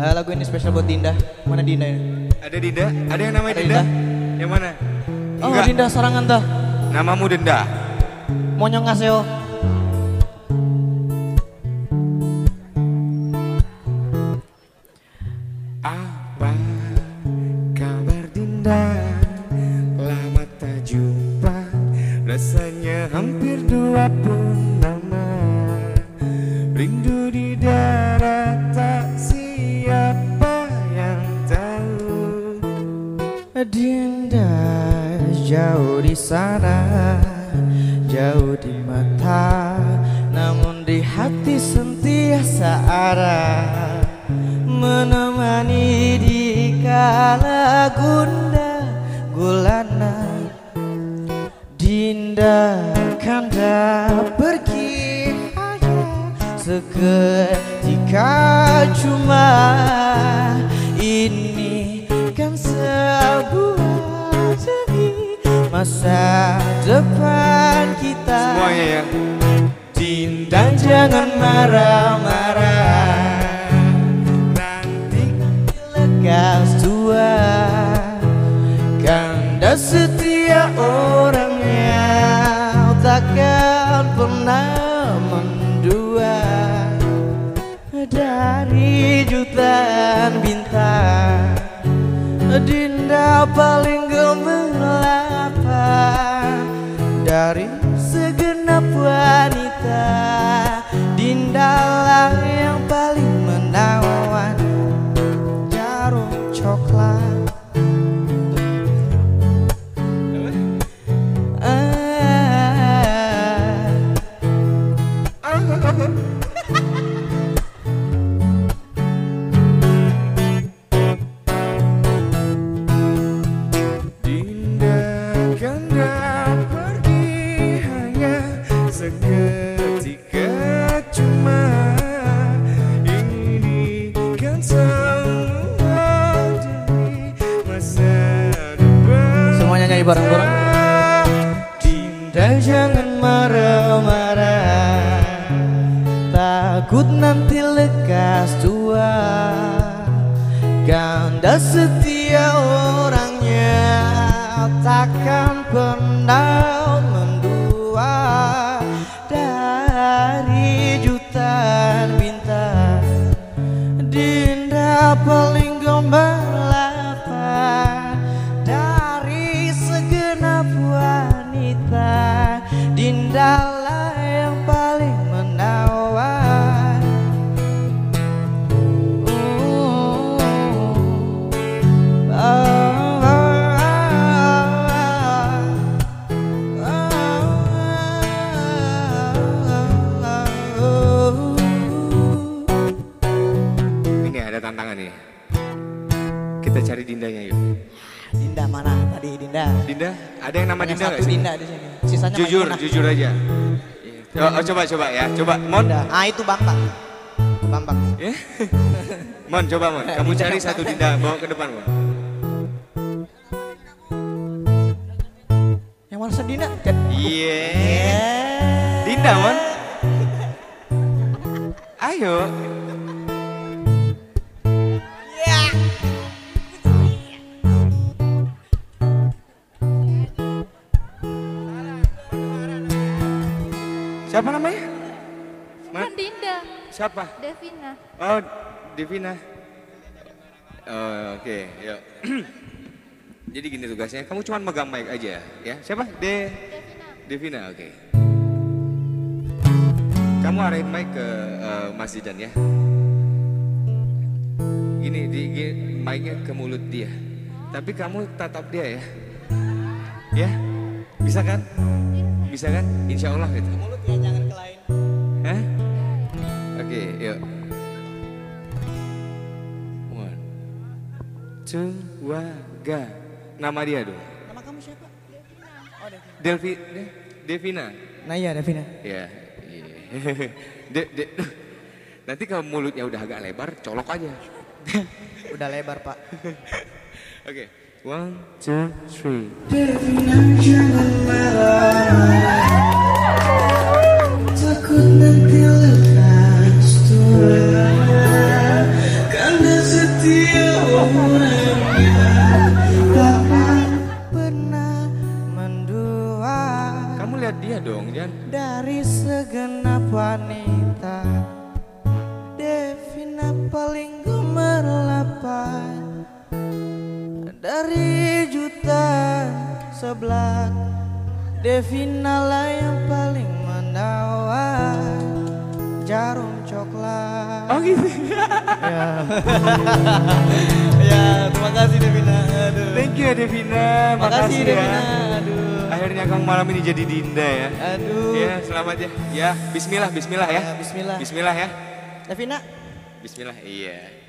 Uh, lagu ini spesial buat Dinda. Mana Dinda ini? Ada Dinda? Ada yang namanya Ada Dinda? Dinda? Yang mana? Oh, Enggak. Dinda Sarangan dah. Namamu Dinda. Monyong ngaseo. Apa kabar Dinda? Lama tak jumpa Rasanya hampir dua purnama di sana, jauh di mata, namun di hati sentiasa ada menemani di kala gunda gulana. Dinda kanda pergi hanya seketika cuma ini kan demi masa depan kita. Semuanya ya. Dinda jangan marah-marah. Nanti lekas tua Kanda setia orangnya Takkan pernah mendua. Dari jutaan bintang Dinda paling coklat. Dinda kanda pergi hanya seketika nyanyi bareng-bareng. Dinda jangan marah-marah Takut nanti lekas tua Ganda setia orangnya Dinda lah yang paling menawan Oh, oh, oh, oh. Ini ada tantangan nih Kita cari Dindanya yuk Dinda mana tadi Dinda? Dinda, ada yang nama Hanya Dinda satu? Dinda di sini. Sisanya Jujur, jujur aja Oh, oh, coba, coba ya, coba Mon Dinda. Ah itu Bambang. Bambang. Eh? Mon, coba Mon, kamu Dinda. cari satu Dinda, bawa ke depan Mon Yang mana Dinda? Iya Yeah. Dinda Mon Ayo Siapa? Devina. Oh, Devina. Oh, oke, yuk. Jadi gini tugasnya, kamu cuma megang mic aja, ya. Siapa? De Devina. Devina, oke. Kamu arahin mic ke eh, Mas Zidan ya. Gini, di, gini, mic-nya ke mulut dia. Tapi kamu tatap dia ya. Ya? Bisa kan? Bisa kan? Insya Allah gitu. Mulut ya jangan ke lain. Hah? Oke, yuk. One, two, ga. Nama dia dong. Nama kamu siapa? Oh Devina. Delvi, De- Devina. Nah iya Devina. Ya. iya. De, de, nanti kalau mulutnya udah agak lebar, colok aja. Udah lebar pak. Oke. One, two, three. Takut Kamu lihat dia dong, Jan. Dari segenap wanita Devina paling gemerlapan Dari jutaan sebelah Devina lah yang paling menawan jarum coklat. Oh gitu. ya. ya terima kasih Devina. Aduh. Thank you ya Devina. Makasih Makasih Devina. ya. Aduh. Akhirnya kamu malam ini jadi Dinda ya. Aduh. Ya, selamat ya. Ya, bismillah, bismillah ya. Ya, bismillah. Bismillah ya. Devina. Bismillah. Iya.